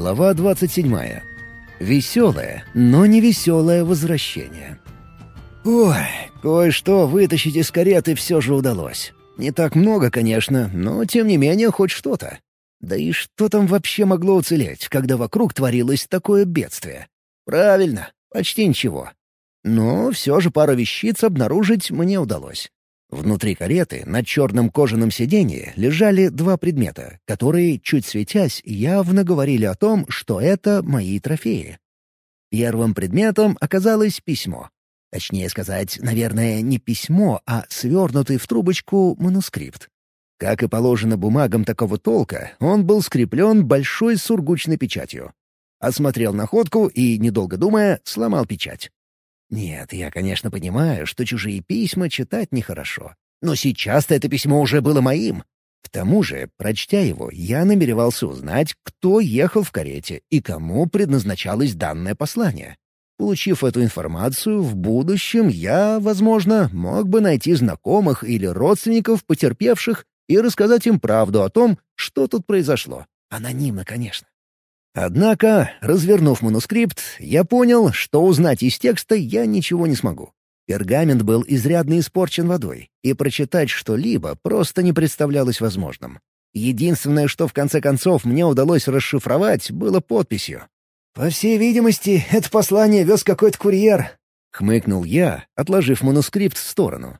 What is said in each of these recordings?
Глава 27. Веселое, но не веселое возвращение. Ой, кое-что вытащить из кареты все же удалось. Не так много, конечно, но тем не менее хоть что-то. Да и что там вообще могло уцелеть, когда вокруг творилось такое бедствие? Правильно, почти ничего. Но все же пару вещиц обнаружить мне удалось. Внутри кареты на черном кожаном сиденье лежали два предмета, которые, чуть светясь, явно говорили о том, что это мои трофеи. Первым предметом оказалось письмо. Точнее сказать, наверное, не письмо, а свернутый в трубочку манускрипт. Как и положено бумагам такого толка, он был скреплен большой сургучной печатью. Осмотрел находку и, недолго думая, сломал печать. Нет, я, конечно, понимаю, что чужие письма читать нехорошо. Но сейчас-то это письмо уже было моим. К тому же, прочтя его, я намеревался узнать, кто ехал в карете и кому предназначалось данное послание. Получив эту информацию, в будущем я, возможно, мог бы найти знакомых или родственников потерпевших и рассказать им правду о том, что тут произошло. Анонимно, конечно. Однако, развернув манускрипт, я понял, что узнать из текста я ничего не смогу. Пергамент был изрядно испорчен водой, и прочитать что-либо просто не представлялось возможным. Единственное, что в конце концов мне удалось расшифровать, было подписью. «По всей видимости, это послание вез какой-то курьер», — хмыкнул я, отложив манускрипт в сторону.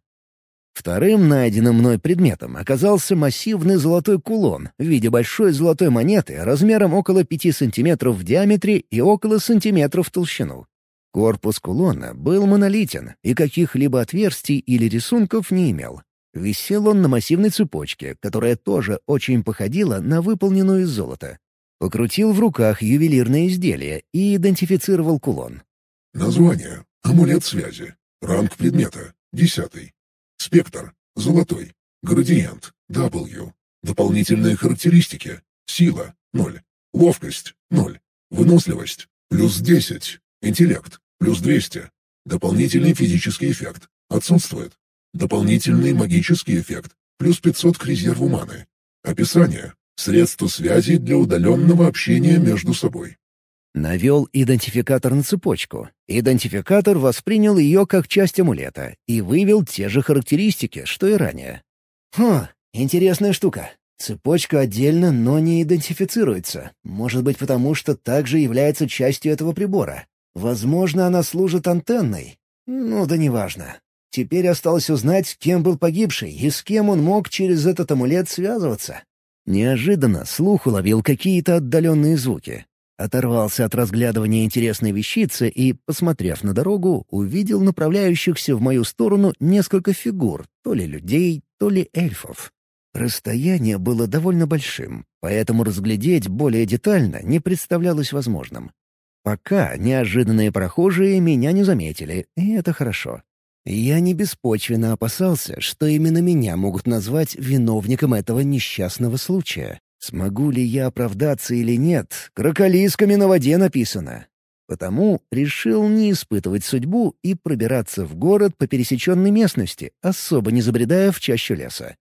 Вторым найденным мной предметом оказался массивный золотой кулон в виде большой золотой монеты размером около 5 сантиметров в диаметре и около сантиметра в толщину. Корпус кулона был монолитен и каких-либо отверстий или рисунков не имел. Висел он на массивной цепочке, которая тоже очень походила на выполненную из золота. Покрутил в руках ювелирное изделие и идентифицировал кулон. Название. Амулет связи. Ранг предмета. Десятый. Спектр — золотой. Градиент — W. Дополнительные характеристики. Сила — 0. Ловкость — 0. Выносливость — плюс 10. Интеллект — плюс 200. Дополнительный физический эффект. Отсутствует. Дополнительный магический эффект. Плюс 500 к резерву маны. Описание. Средство связи для удаленного общения между собой. Навел идентификатор на цепочку. Идентификатор воспринял ее как часть амулета и вывел те же характеристики, что и ранее. «Хм, интересная штука. Цепочка отдельно, но не идентифицируется. Может быть, потому что также является частью этого прибора. Возможно, она служит антенной. Ну да неважно. Теперь осталось узнать, кем был погибший и с кем он мог через этот амулет связываться. Неожиданно слух уловил какие-то отдаленные звуки. Оторвался от разглядывания интересной вещицы и, посмотрев на дорогу, увидел направляющихся в мою сторону несколько фигур, то ли людей, то ли эльфов. Расстояние было довольно большим, поэтому разглядеть более детально не представлялось возможным. Пока неожиданные прохожие меня не заметили, и это хорошо. Я не беспочвенно опасался, что именно меня могут назвать виновником этого несчастного случая. Смогу ли я оправдаться или нет, кроколисками на воде написано. Потому решил не испытывать судьбу и пробираться в город по пересеченной местности, особо не забредая в чащу леса.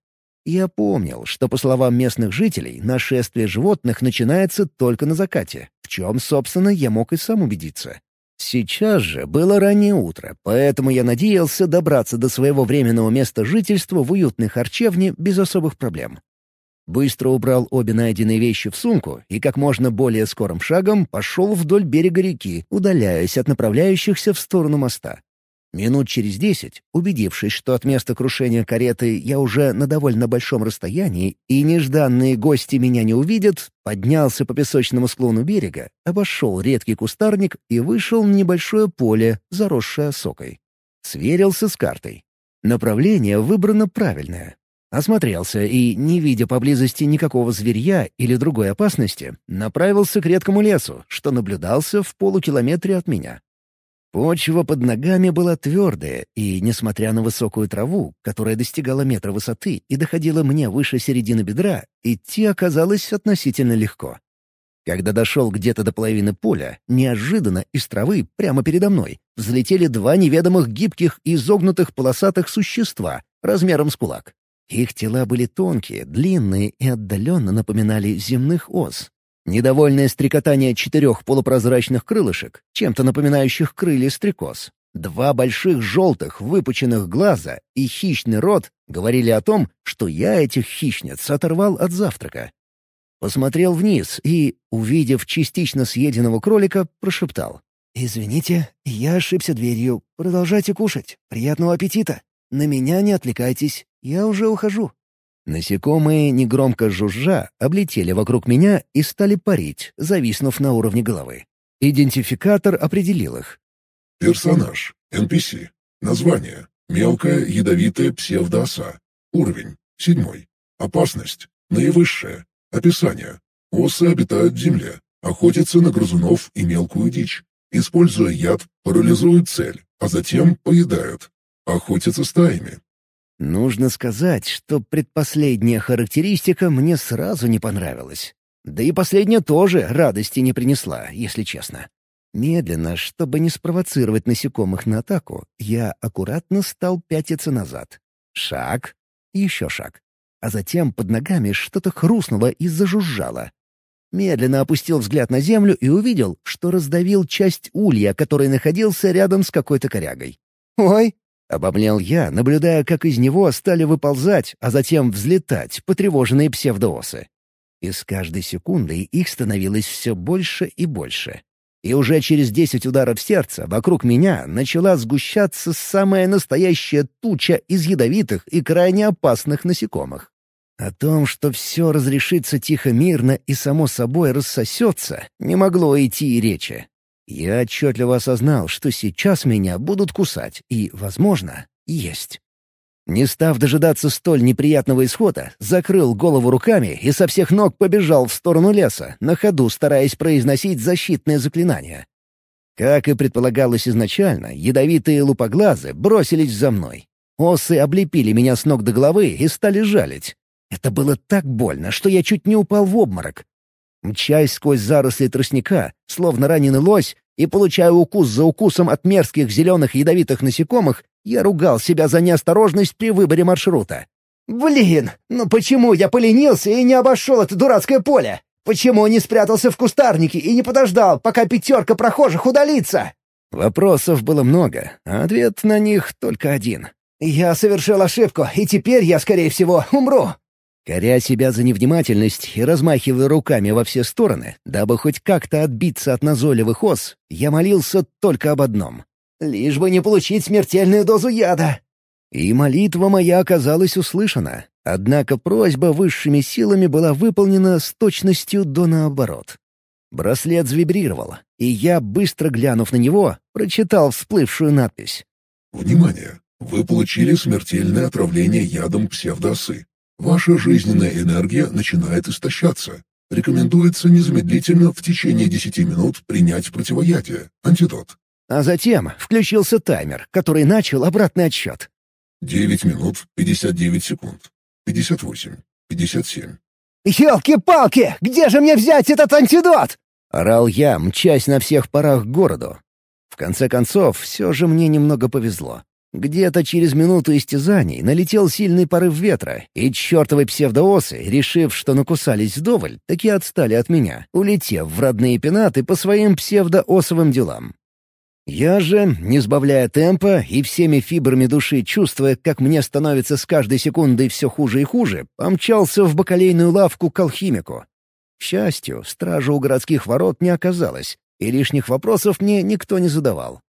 Я помнил, что, по словам местных жителей, нашествие животных начинается только на закате, в чем, собственно, я мог и сам убедиться. Сейчас же было раннее утро, поэтому я надеялся добраться до своего временного места жительства в уютной харчевне без особых проблем. Быстро убрал обе найденные вещи в сумку и как можно более скорым шагом пошел вдоль берега реки, удаляясь от направляющихся в сторону моста. Минут через десять, убедившись, что от места крушения кареты я уже на довольно большом расстоянии и нежданные гости меня не увидят, поднялся по песочному склону берега, обошел редкий кустарник и вышел на небольшое поле, заросшее осокой. Сверился с картой. Направление выбрано правильное. Осмотрелся и, не видя поблизости никакого зверья или другой опасности, направился к редкому лесу, что наблюдался в полукилометре от меня. Почва под ногами была твердая, и, несмотря на высокую траву, которая достигала метра высоты и доходила мне выше середины бедра, идти оказалось относительно легко. Когда дошел где-то до половины поля, неожиданно из травы прямо передо мной взлетели два неведомых гибких и изогнутых полосатых существа размером с кулак. Их тела были тонкие, длинные и отдаленно напоминали земных ос. Недовольное стрекотание четырех полупрозрачных крылышек, чем-то напоминающих крылья стрекоз, два больших желтых выпученных глаза и хищный рот говорили о том, что я этих хищниц оторвал от завтрака. Посмотрел вниз и, увидев частично съеденного кролика, прошептал. «Извините, я ошибся дверью. Продолжайте кушать. Приятного аппетита. На меня не отвлекайтесь. Я уже ухожу». Насекомые, негромко жужжа, облетели вокруг меня и стали парить, зависнув на уровне головы. Идентификатор определил их. Персонаж. NPC. Название. Мелкая ядовитая псевдооса. Уровень. Седьмой. Опасность. Наивысшая. Описание. Осы обитают в земле, охотятся на грызунов и мелкую дичь. Используя яд, парализуют цель, а затем поедают. Охотятся стаями. Нужно сказать, что предпоследняя характеристика мне сразу не понравилась. Да и последняя тоже радости не принесла, если честно. Медленно, чтобы не спровоцировать насекомых на атаку, я аккуратно стал пятиться назад. Шаг, еще шаг. А затем под ногами что-то хрустнуло и зажужжало. Медленно опустил взгляд на землю и увидел, что раздавил часть улья, который находился рядом с какой-то корягой. «Ой, Обомлел я, наблюдая, как из него стали выползать, а затем взлетать потревоженные псевдоосы. И с каждой секундой их становилось все больше и больше. И уже через десять ударов сердца вокруг меня начала сгущаться самая настоящая туча из ядовитых и крайне опасных насекомых. О том, что все разрешится тихо-мирно и само собой рассосется, не могло идти и речи. Я отчетливо осознал, что сейчас меня будут кусать и, возможно, есть. Не став дожидаться столь неприятного исхода, закрыл голову руками и со всех ног побежал в сторону леса, на ходу стараясь произносить защитное заклинание. Как и предполагалось изначально, ядовитые лупоглазы бросились за мной. Осы облепили меня с ног до головы и стали жалить. Это было так больно, что я чуть не упал в обморок, Мчась сквозь заросли тростника, словно раненый лось, и получая укус за укусом от мерзких зеленых ядовитых насекомых, я ругал себя за неосторожность при выборе маршрута. «Блин, ну почему я поленился и не обошел это дурацкое поле? Почему не спрятался в кустарнике и не подождал, пока пятерка прохожих удалится?» Вопросов было много, а ответ на них только один. «Я совершил ошибку, и теперь я, скорее всего, умру. Коря себя за невнимательность и размахивая руками во все стороны, дабы хоть как-то отбиться от назойливых ос, я молился только об одном. «Лишь бы не получить смертельную дозу яда!» И молитва моя оказалась услышана. Однако просьба высшими силами была выполнена с точностью до наоборот. Браслет завибрировал, и я, быстро глянув на него, прочитал всплывшую надпись. «Внимание! Вы получили смертельное отравление ядом псевдосы. Ваша жизненная энергия начинает истощаться. Рекомендуется незамедлительно в течение 10 минут принять противоядие, антидот. А затем включился таймер, который начал обратный отсчет. 9 минут 59 секунд. 58. 57. «Елки-палки! Где же мне взять этот антидот?» — орал я, мчась на всех парах к городу. В конце концов, все же мне немного повезло. Где-то через минуту истязаний налетел сильный порыв ветра, и чертовы псевдоосы, решив, что накусались вдоволь, таки отстали от меня, улетев в родные пенаты по своим псевдоосовым делам. Я же, не сбавляя темпа и всеми фибрами души чувствуя, как мне становится с каждой секундой все хуже и хуже, помчался в бакалейную лавку к алхимику. К счастью, стража у городских ворот не оказалось, и лишних вопросов мне никто не задавал.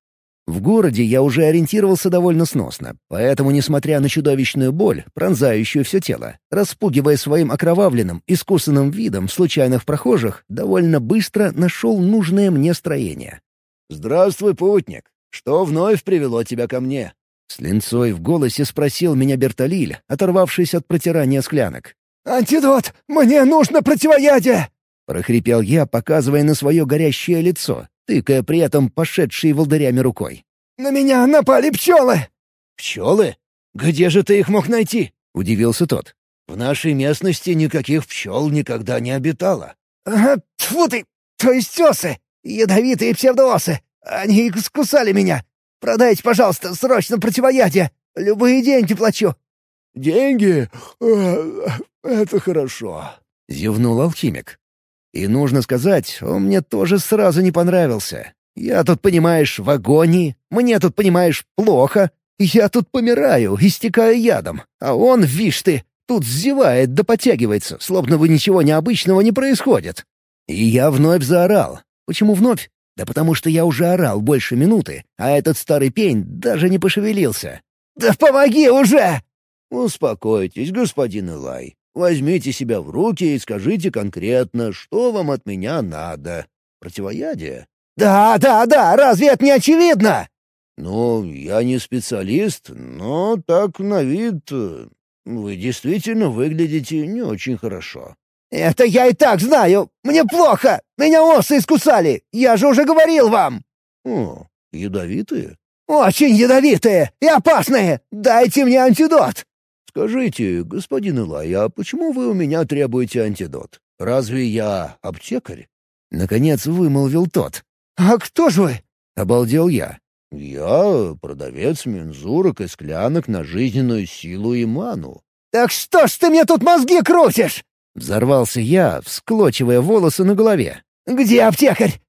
В городе я уже ориентировался довольно сносно, поэтому, несмотря на чудовищную боль, пронзающую все тело, распугивая своим окровавленным, искусанным видом случайных прохожих, довольно быстро нашел нужное мне строение. «Здравствуй, путник! Что вновь привело тебя ко мне?» С линцой в голосе спросил меня Бертолиль, оторвавшись от протирания склянок. «Антидот! Мне нужно противоядие!» — прохрипел я, показывая на свое горящее лицо, тыкая при этом пошедшей волдырями рукой. «На меня напали пчелы!» «Пчелы? Где же ты их мог найти?» — удивился тот. «В нашей местности никаких пчел никогда не обитало». «Ага, тьфу ты! То есть осы! Ядовитые псевдоосы! Они скусали меня! Продайте, пожалуйста, срочно противоядие! Любые деньги плачу!» «Деньги? Это хорошо», — зевнул алхимик. И нужно сказать, он мне тоже сразу не понравился. Я тут, понимаешь, в агонии, мне тут, понимаешь, плохо. Я тут помираю, истекаю ядом, а он, вишь ты, тут зевает да подтягивается, словно бы ничего необычного не происходит. И я вновь заорал. Почему вновь? Да потому что я уже орал больше минуты, а этот старый пень даже не пошевелился. «Да помоги уже!» «Успокойтесь, господин Илай. Возьмите себя в руки и скажите конкретно, что вам от меня надо. Противоядие?» «Да, да, да, разве это не очевидно?» «Ну, я не специалист, но так на вид э, вы действительно выглядите не очень хорошо». «Это я и так знаю! Мне плохо! Меня осы искусали! Я же уже говорил вам!» «О, ядовитые?» «Очень ядовитые и опасные! Дайте мне антидот!» «Скажите, господин Илай, а почему вы у меня требуете антидот? Разве я аптекарь?» Наконец вымолвил тот. «А кто же вы?» — обалдел я. «Я продавец мензурок и склянок на жизненную силу и ману». «Так что ж ты мне тут мозги крутишь?» Взорвался я, всклочивая волосы на голове. «Где аптекарь?»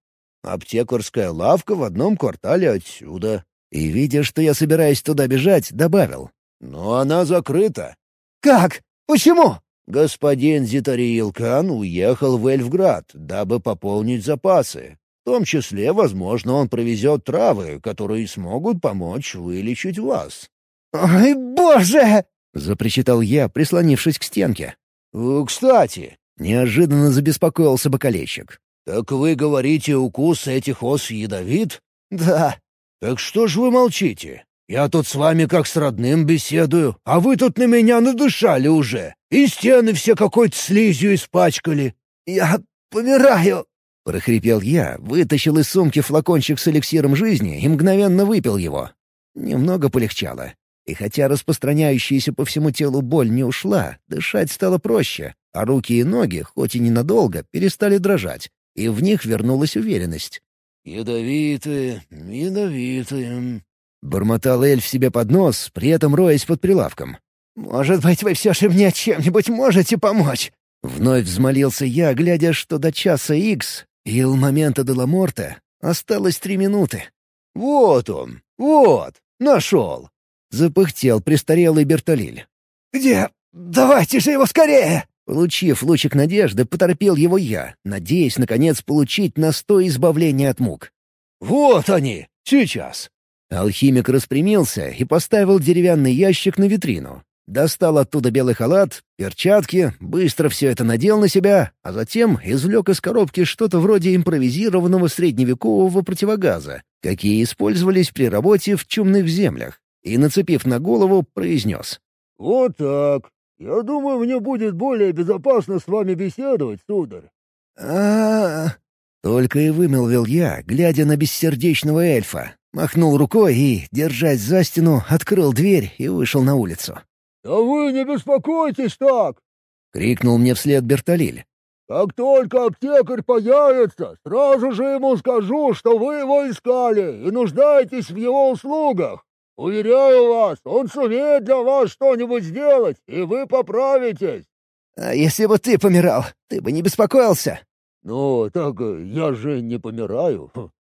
«Аптекарская лавка в одном квартале отсюда». И, видя, что я собираюсь туда бежать, добавил. «Но она закрыта». «Как? Почему?» Господин Зитариил Кан уехал в Эльфград, дабы пополнить запасы. В том числе, возможно, он привезет травы, которые смогут помочь вылечить вас. «Ой, боже!» — запричитал я, прислонившись к стенке. «Кстати», — неожиданно забеспокоился бокалейщик. «Так вы говорите, укус этих ос ядовит?» «Да». «Так что ж вы молчите? Я тут с вами как с родным беседую, а вы тут на меня надышали уже, и стены все какой-то слизью испачкали». «Я помираю!» — прохрипел я, вытащил из сумки флакончик с эликсиром жизни и мгновенно выпил его. Немного полегчало. И хотя распространяющаяся по всему телу боль не ушла, дышать стало проще, а руки и ноги, хоть и ненадолго, перестали дрожать, и в них вернулась уверенность. «Ядовитые, ядовитые», — бормотал эльф себе под нос, при этом роясь под прилавком. «Может быть, вы все же мне чем-нибудь можете помочь?» Вновь взмолился я, глядя, что до часа икс, ил момента Деламорта, осталось три минуты. «Вот он! Вот! Нашел!» Запыхтел престарелый Бертолиль. «Где? Давайте же его скорее!» Получив лучик надежды, поторопил его я, надеясь, наконец, получить настой избавления от мук. «Вот они! Сейчас!» Алхимик распрямился и поставил деревянный ящик на витрину. Достал оттуда белый халат, перчатки, быстро все это надел на себя, а затем извлек из коробки что-то вроде импровизированного средневекового противогаза, какие использовались при работе в чумных землях и, нацепив на голову, произнес. «Вот так. Я думаю, мне будет более безопасно с вами беседовать, сударь». А, -а, -а Только и вымолвил я, глядя на бессердечного эльфа. Махнул рукой и, держась за стену, открыл дверь и вышел на улицу. «Да вы не беспокойтесь так!» — крикнул мне вслед Бертолиль. «Как только аптекарь появится, сразу же ему скажу, что вы его искали и нуждаетесь в его услугах. Уверяю вас, он сумеет для вас что-нибудь сделать, и вы поправитесь. А если бы ты помирал, ты бы не беспокоился? Ну, так я же не помираю.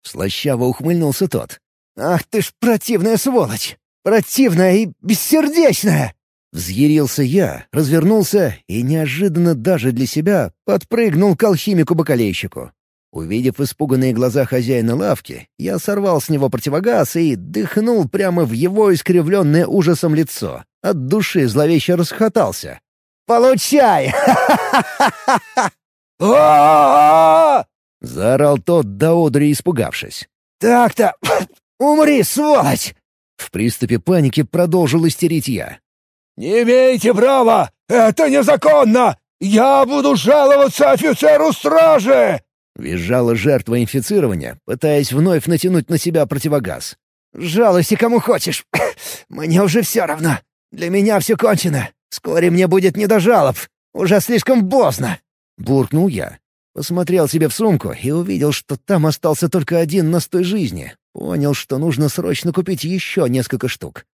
Слащаво ухмыльнулся тот. Ах ты ж противная сволочь! Противная и бессердечная! Взъярился я, развернулся и неожиданно даже для себя подпрыгнул к алхимику-бакалейщику. Увидев испуганные глаза хозяина лавки, я сорвал с него противогаз и дыхнул прямо в его искривленное ужасом лицо. От души зловеще расхотался. «Получай!» Заорал тот до одри, испугавшись. «Так-то! Умри, сволочь!» В приступе паники продолжил истерить я. «Не имеете права! Это незаконно! Я буду жаловаться офицеру стражи!» Визжала жертва инфицирования, пытаясь вновь натянуть на себя противогаз. «Жалуйся кому хочешь. Мне уже все равно. Для меня все кончено. Вскоре мне будет не до жалоб. Уже слишком поздно!» Буркнул я. Посмотрел себе в сумку и увидел, что там остался только один настой жизни. Понял, что нужно срочно купить еще несколько штук.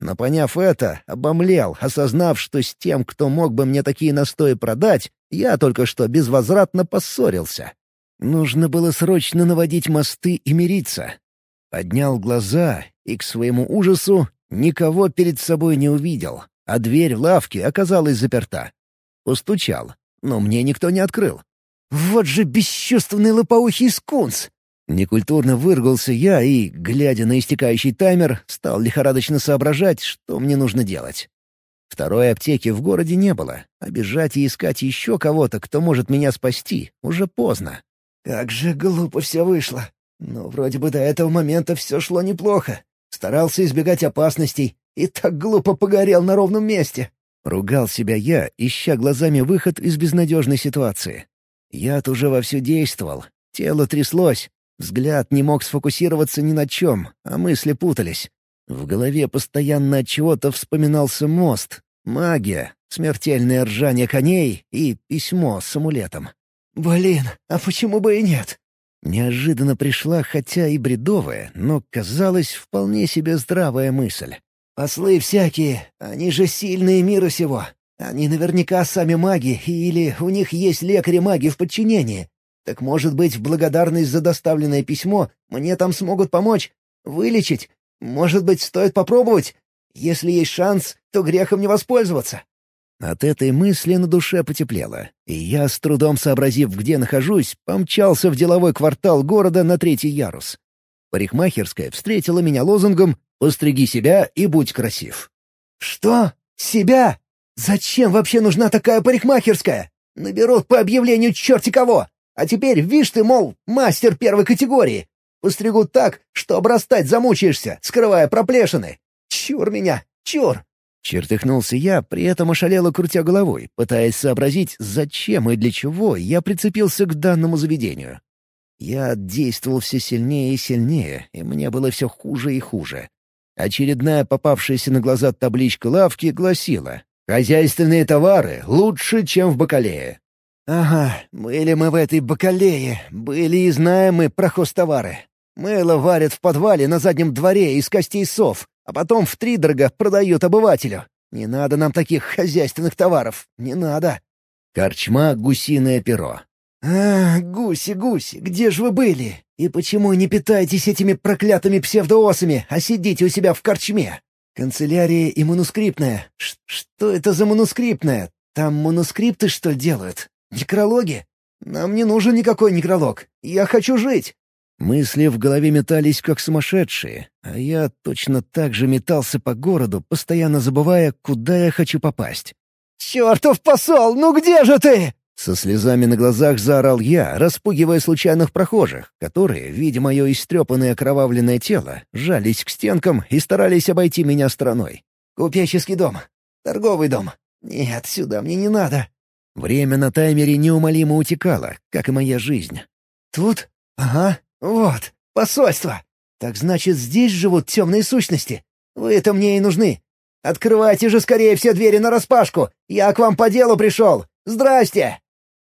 Но поняв это, обомлел, осознав, что с тем, кто мог бы мне такие настои продать, я только что безвозвратно поссорился. Нужно было срочно наводить мосты и мириться. Поднял глаза и, к своему ужасу, никого перед собой не увидел, а дверь в лавке оказалась заперта. Постучал, но мне никто не открыл. «Вот же бесчувственный лопоухий скунс!» Некультурно выргался я и, глядя на истекающий таймер, стал лихорадочно соображать, что мне нужно делать. Второй аптеки в городе не было, а бежать и искать еще кого-то, кто может меня спасти, уже поздно. Как же глупо все вышло. Но вроде бы до этого момента все шло неплохо. Старался избегать опасностей и так глупо погорел на ровном месте. Ругал себя я, ища глазами выход из безнадежной ситуации. Яд уже вовсю действовал, тело тряслось, Взгляд не мог сфокусироваться ни на чем, а мысли путались. В голове постоянно от чего-то вспоминался мост, магия, смертельное ржание коней и письмо с амулетом. «Блин, а почему бы и нет?» Неожиданно пришла, хотя и бредовая, но казалась вполне себе здравая мысль. «Послы всякие, они же сильные мира сего. Они наверняка сами маги, или у них есть лекари-маги в подчинении. Так может быть, в благодарность за доставленное письмо мне там смогут помочь? Вылечить? Может быть, стоит попробовать? Если есть шанс, то грехом не воспользоваться». От этой мысли на душе потеплело, и я, с трудом сообразив, где нахожусь, помчался в деловой квартал города на третий ярус. Парикмахерская встретила меня лозунгом «Постриги себя и будь красив». «Что? Себя? Зачем вообще нужна такая парикмахерская? Наберут по объявлению черти кого! А теперь, вишь ты, мол, мастер первой категории. Постригут так, что обрастать замучаешься, скрывая проплешины. Чур меня, чур!» Чертыхнулся я, при этом ошалело крутя головой, пытаясь сообразить, зачем и для чего я прицепился к данному заведению. Я действовал все сильнее и сильнее, и мне было все хуже и хуже. Очередная попавшаяся на глаза табличка лавки гласила «Хозяйственные товары лучше, чем в бакалее. «Ага, были мы в этой бакалее, были и знаем мы про хостовары. Мыло варят в подвале на заднем дворе из костей сов, а потом в втридорога продают обывателю. Не надо нам таких хозяйственных товаров, не надо». Корчма «Гусиное перо». «А, гуси, гуси, где же вы были? И почему не питаетесь этими проклятыми псевдоосами, а сидите у себя в корчме? Канцелярия и манускриптная. Ш что это за манускриптная? Там манускрипты, что делают? Некрологи? Нам не нужен никакой некролог. Я хочу жить!» Мысли в голове метались как сумасшедшие, а я точно так же метался по городу, постоянно забывая, куда я хочу попасть. «Чертов посол, ну где же ты?» Со слезами на глазах заорал я, распугивая случайных прохожих, которые, видя мое истрепанное окровавленное тело, жались к стенкам и старались обойти меня стороной. «Купеческий дом. Торговый дом. Нет, сюда мне не надо. Время на таймере неумолимо утекало, как и моя жизнь. «Тут? Ага, вот, посольство. Так значит, здесь живут темные сущности. Вы-то мне и нужны. Открывайте же скорее все двери нараспашку. Я к вам по делу пришел. Здрасте!»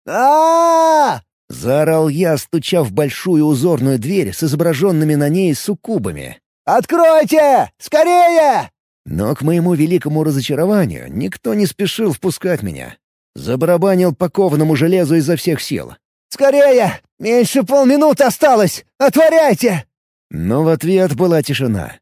А, Заорал я, стуча в большую узорную дверь с изображенными на ней суккубами. «Откройте! Скорее!» Но к моему великому разочарованию никто не спешил впускать меня. Забарабанил по кованому железу изо всех сил. «Скорее! Меньше полминуты осталось! Отворяйте!» Но в ответ была тишина.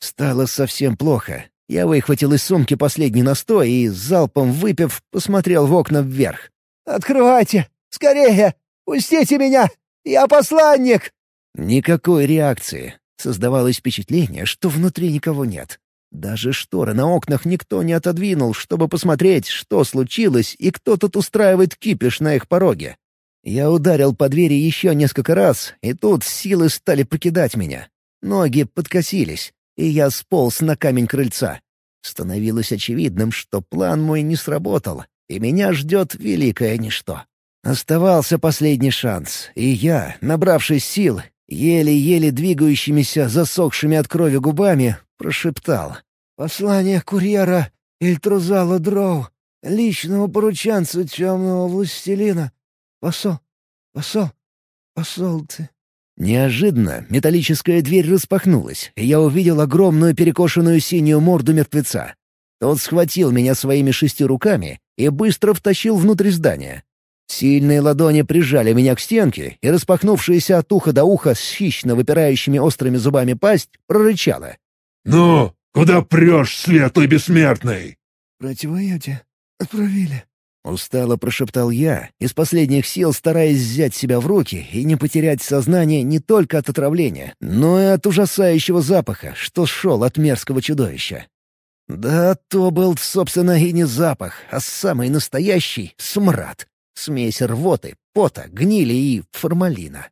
Стало совсем плохо. Я выхватил из сумки последний настой и, залпом выпив, посмотрел в окна вверх. «Открывайте! Скорее! Пустите меня! Я посланник!» Никакой реакции. Создавалось впечатление, что внутри никого нет. Даже шторы на окнах никто не отодвинул, чтобы посмотреть, что случилось и кто тут устраивает кипиш на их пороге. Я ударил по двери еще несколько раз, и тут силы стали покидать меня. Ноги подкосились, и я сполз на камень крыльца. Становилось очевидным, что план мой не сработал, и меня ждет великое ничто. Оставался последний шанс, и я, набравшись сил, еле-еле двигающимися засохшими от крови губами, прошептал. «Послание курьера Ильтрузала Дроу, личного порученца темного властелина. Посол, посол, посол ты, Неожиданно металлическая дверь распахнулась, и я увидел огромную перекошенную синюю морду мертвеца. Тот схватил меня своими шестью руками и быстро втащил внутрь здания. Сильные ладони прижали меня к стенке, и распахнувшаяся от уха до уха с хищно выпирающими острыми зубами пасть прорычала. «Ну, куда прешь, светлый бессмертный?» «Противоядие отправили», — устало прошептал я, из последних сил стараясь взять себя в руки и не потерять сознание не только от отравления, но и от ужасающего запаха, что шел от мерзкого чудовища. Да, то был, собственно, и не запах, а самый настоящий смрад. Смесь рвоты, пота, гнили и формалина.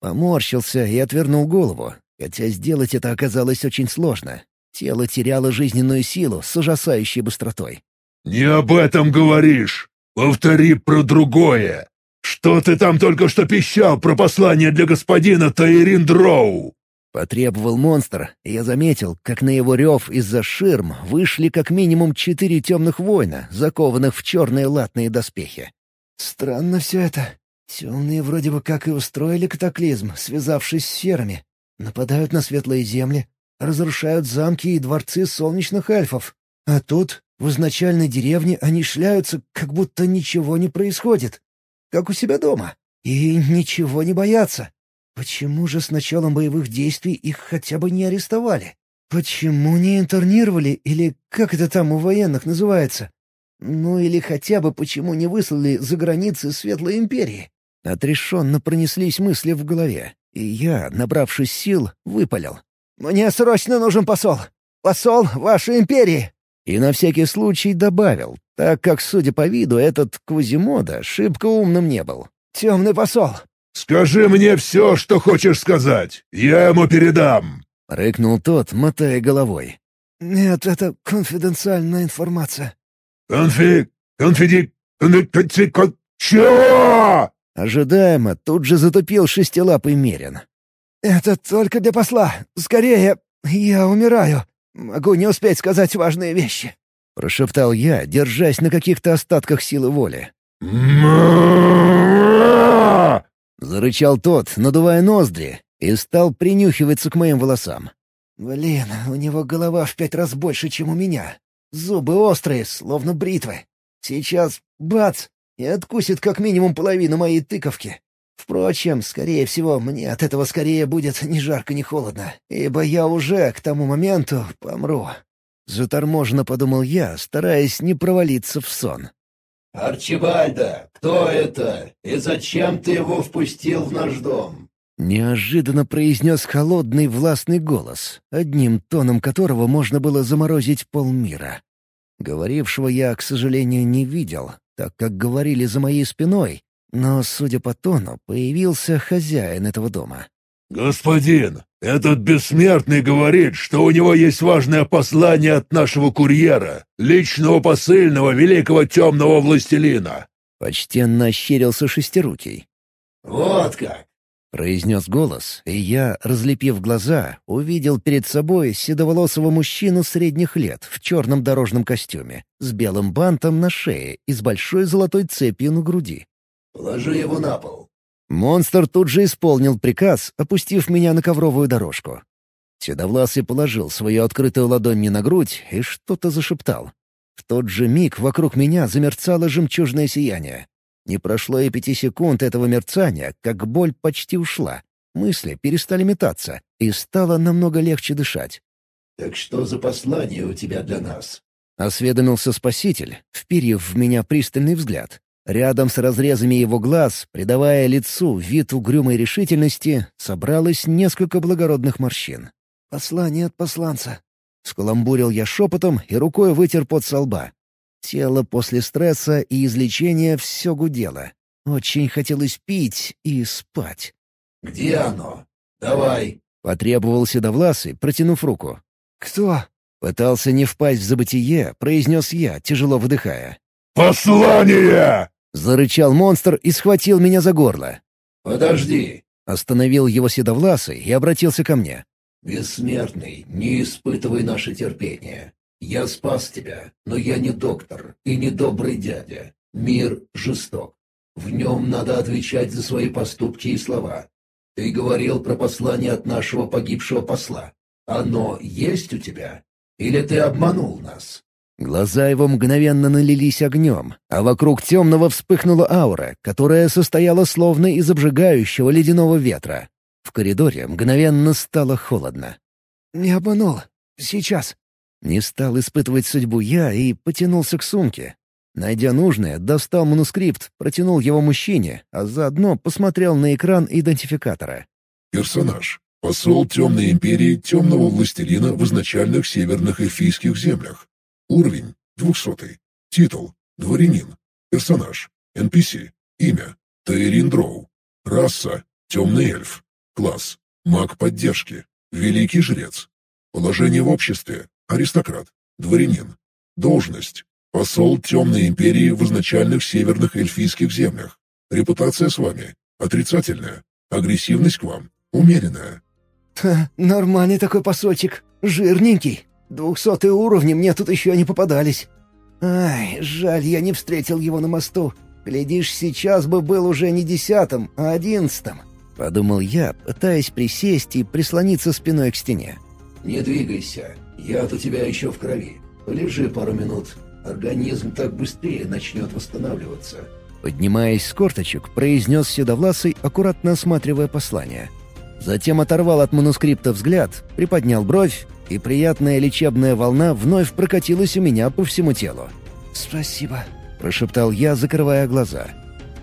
Поморщился и отвернул голову, хотя сделать это оказалось очень сложно. Тело теряло жизненную силу с ужасающей быстротой. «Не об этом говоришь! Повтори про другое! Что ты там только что пищал про послание для господина Таирин Дроу?» Потребовал монстр, и я заметил, как на его рев из-за ширм вышли как минимум четыре темных воина, закованных в черные латные доспехи. Странно все это. Темные вроде бы как и устроили катаклизм, связавшись с серыми. Нападают на светлые земли, разрушают замки и дворцы солнечных эльфов. А тут, в изначальной деревне, они шляются, как будто ничего не происходит. Как у себя дома. И ничего не боятся. Почему же с началом боевых действий их хотя бы не арестовали? Почему не интернировали, или как это там у военных называется? Ну или хотя бы почему не выслали за границы Светлой Империи? Отрешенно пронеслись мысли в голове, и я, набравшись сил, выпалил. «Мне срочно нужен посол! Посол вашей империи!» И на всякий случай добавил, так как, судя по виду, этот Квазимода шибко умным не был. «Темный посол, «Скажи мне все, что хочешь сказать. Я ему передам!» — рыкнул тот, мотая головой. «Нет, это конфиденциальная информация». «Конфи... конфиди... конфи... кон... чего?» Ожидаемо тут же затупил шестилапый Мерин. «Это только для посла. Скорее, я умираю. Могу не успеть сказать важные вещи», — прошептал я, держась на каких-то остатках силы воли. Зарычал тот, надувая ноздри, и стал принюхиваться к моим волосам. «Блин, у него голова в пять раз больше, чем у меня. Зубы острые, словно бритвы. Сейчас — бац! И откусит как минимум половину моей тыковки. Впрочем, скорее всего, мне от этого скорее будет ни жарко, ни холодно, ибо я уже к тому моменту помру. Заторможенно подумал я, стараясь не провалиться в сон. «Арчибальда, кто это? И зачем ты его впустил в наш дом?» Неожиданно произнес холодный властный голос, одним тоном которого можно было заморозить полмира. Говорившего я, к сожалению, не видел, так как говорили за моей спиной, но, судя по тону, появился хозяин этого дома. «Господин, этот бессмертный говорит, что у него есть важное послание от нашего курьера, личного посыльного великого темного властелина». Почтенно ощерился шестирукий. «Вот как!» — произнес голос, и я, разлепив глаза, увидел перед собой седоволосого мужчину средних лет в черном дорожном костюме, с белым бантом на шее и с большой золотой цепью на груди. «Положи его на пол. Монстр тут же исполнил приказ, опустив меня на ковровую дорожку. Седовласый положил свою открытую ладонь мне на грудь и что-то зашептал. В тот же миг вокруг меня замерцало жемчужное сияние. Не прошло и пяти секунд этого мерцания, как боль почти ушла. Мысли перестали метаться, и стало намного легче дышать. «Так что за послание у тебя для нас?» — осведомился спаситель, вперив в меня пристальный взгляд. Рядом с разрезами его глаз, придавая лицу вид угрюмой решительности, собралось несколько благородных морщин. «Послание от посланца», — скаламбурил я шепотом и рукой вытер пот со лба. Тело после стресса и излечения все гудело. Очень хотелось пить и спать. «Где оно? Давай!» — потребовал Седовласый, протянув руку. «Кто?» — пытался не впасть в забытие, произнес я, тяжело выдыхая. «Послание!» — зарычал монстр и схватил меня за горло. «Подожди!» — остановил его седовласый и обратился ко мне. «Бессмертный, не испытывай наше терпение. Я спас тебя, но я не доктор и не добрый дядя. Мир жесток. В нем надо отвечать за свои поступки и слова. Ты говорил про послание от нашего погибшего посла. Оно есть у тебя? Или ты обманул нас?» Глаза его мгновенно налились огнем, а вокруг темного вспыхнула аура, которая состояла словно из обжигающего ледяного ветра. В коридоре мгновенно стало холодно. «Не обманул. Сейчас». Не стал испытывать судьбу я и потянулся к сумке. Найдя нужное, достал манускрипт, протянул его мужчине, а заодно посмотрел на экран идентификатора. Персонаж. Посол Темной Империи Темного Властелина в изначальных северных эльфийских землях. Уровень — двухсотый. Титул — дворянин. Персонаж — NPC. Имя — Тайрин Дроу. Раса — темный эльф. Класс — маг поддержки. Великий жрец. Положение в обществе — аристократ. Дворянин. Должность — посол Темной Империи в изначальных северных эльфийских землях. Репутация с вами — отрицательная. Агрессивность к вам — умеренная. «Ха, нормальный такой посольчик. Жирненький. Двухсотые уровни мне тут еще не попадались. Ай, жаль, я не встретил его на мосту. Глядишь, сейчас бы был уже не десятым, а одиннадцатым». — подумал я, пытаясь присесть и прислониться спиной к стене. «Не двигайся. Яд у тебя еще в крови. Полежи пару минут. Организм так быстрее начнет восстанавливаться». Поднимаясь с корточек, произнес Седовласый, аккуратно осматривая послание. Затем оторвал от манускрипта взгляд, приподнял бровь, и приятная лечебная волна вновь прокатилась у меня по всему телу. «Спасибо», — прошептал я, закрывая глаза.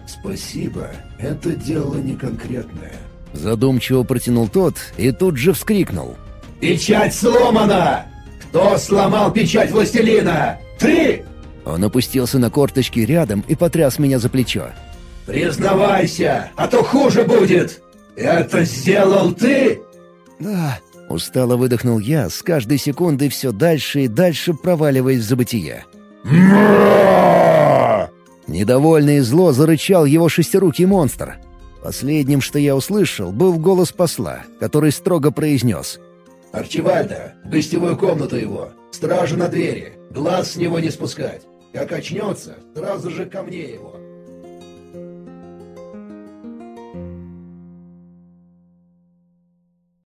«Спасибо. Это дело не конкретное». Задумчиво протянул тот и тут же вскрикнул. «Печать сломана! Кто сломал печать властелина? Ты!» Он опустился на корточки рядом и потряс меня за плечо. «Признавайся, а то хуже будет! Это сделал ты?» «Да», — устало выдохнул я, с каждой секундой все дальше и дальше проваливаясь в забытие. Недовольный и зло зарычал его шестирукий монстр. Последним, что я услышал, был голос посла, который строго произнес. «Арчивальда, в гостевую комнату его, стража на двери, глаз с него не спускать. Как очнется, сразу же ко мне его».